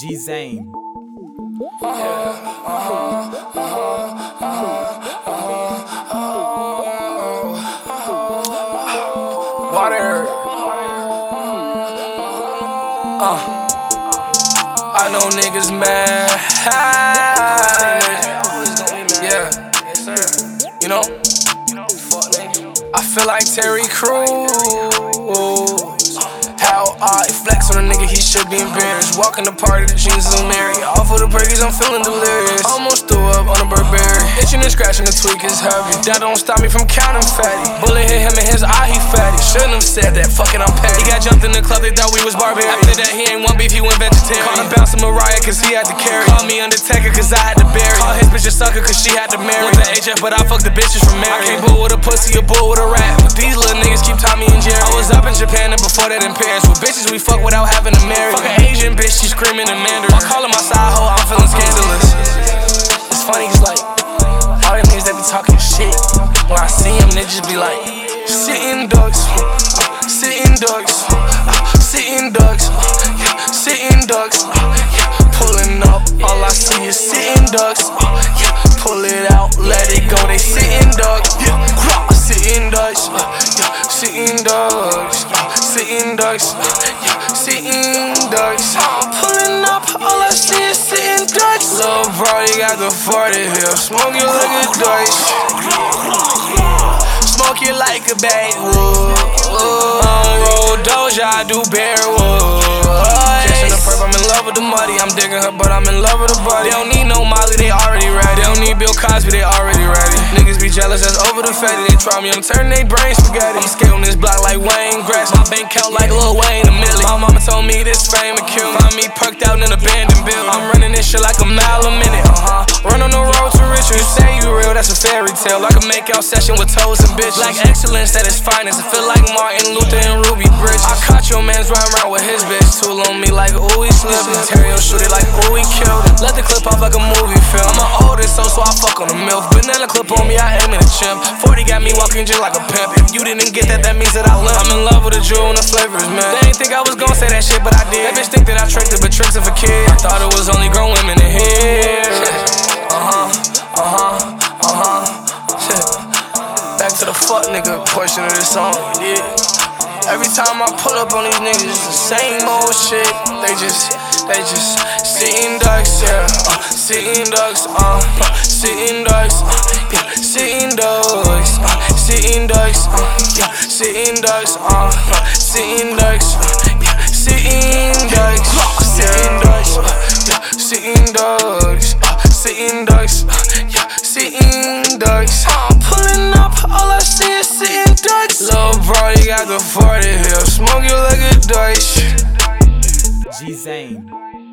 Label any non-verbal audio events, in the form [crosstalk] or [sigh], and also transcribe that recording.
G Zane. Water. Uh. I know niggas mad. Yeah. You know? I feel like Terry Crews. A nigga, he should be embarrassed. Walking the party, the jeans is Mary. Off of the perkies, I'm feeling delirious. Almost threw up on a Burberry. Itching and scratching, the tweak is heavy. That don't stop me from counting fatty. Bullet hit him in his eye, he fatty. Shouldn't have said that, fucking I'm petty. He got jumped in the club, they thought we was barbarian. After that, he ain't one beef, he went vegetarian. Called him bouncing Mariah, cause he had to carry. Called me Undertaker, cause I had to bury. Call his bitch a sucker, cause she had to marry. With the HF, but I fuck the bitches from Mary. I can't bull with a pussy, a bull with a rat. Was up in Japan and before that in Paris. With bitches, we fuck without having to marry. Fuck an Asian bitch, she screaming in Mandarin. I call calling my side hoe, I'm feeling scandalous. It's funny, cause like, all them niggas that be talking shit. When I see them, they just be like, sitting ducks, sitting ducks, sitting ducks, sitting ducks. Pulling up, all I see is sitting ducks. Pull it out, let it go, they sitting ducks. Sitting ducks, sitting ducks, sitting ducks, sitting ducks. Pulling up, all I see is sitting ducks. Lil' bro, you got the 40 here, smoke you like a Dutch. Smoke you like a backwood. Road doja, I do bear I'm in love with the muddy. I'm digging her, but I'm in love with the body. They don't need no Molly, they already ready. They don't need Bill Cosby, they already ready. Niggas that's over the fatty. They try me, I'm turning they brain spaghetti. I'm skating this block like Wayne Grass. My bank count like Lil Wayne, a milli. My mama told me this fame would kill me. Find me perked out in an abandoned building. I'm running this shit like a mile a minute, uh huh. Run on the road to riches. You say you real, that's a fairy tale. Like a make out session with toes and bitches. Like excellence that is finest. I feel like Martin Luther and Ruby Bridges. I caught your man's riding around with his bitch. Tool on me like, ooh, he slipped. Ontario shoot it like, ooh, he killed. Let the clip off like a movie film. So, I fuck on the milk. Banana clip on me, I aim in a chimp. 40 got me walking just like a pimp. If you didn't get that, that means that I limp. I'm in love with the jewel and the flavors, man. They ain't think I was gonna say that shit, but I did. That bitch think that I tricked her, but tricks are for kids. I thought it was only grown women in here. [laughs] Uh huh, uh huh, uh huh. Back to the fuck nigga portion of this song, yeah. Every time I pull up on these niggas, it's the same old shit. They just, they just sitting ducks, yeah. Uh, sitting ducks, uh, uh, sitting ducks, uh, yeah. Sitting ducks, uh, sitting ducks, uh, yeah. Sitting ducks, uh, uh, sitting ducks, uh, yeah. Sitting ducks, sitting ducks, uh, yeah. Sitting ducks, uh, sitting ducks, uh, yeah. Sitting ducks. I'm got the 40 here, smoke you like a Dutch. G Zane.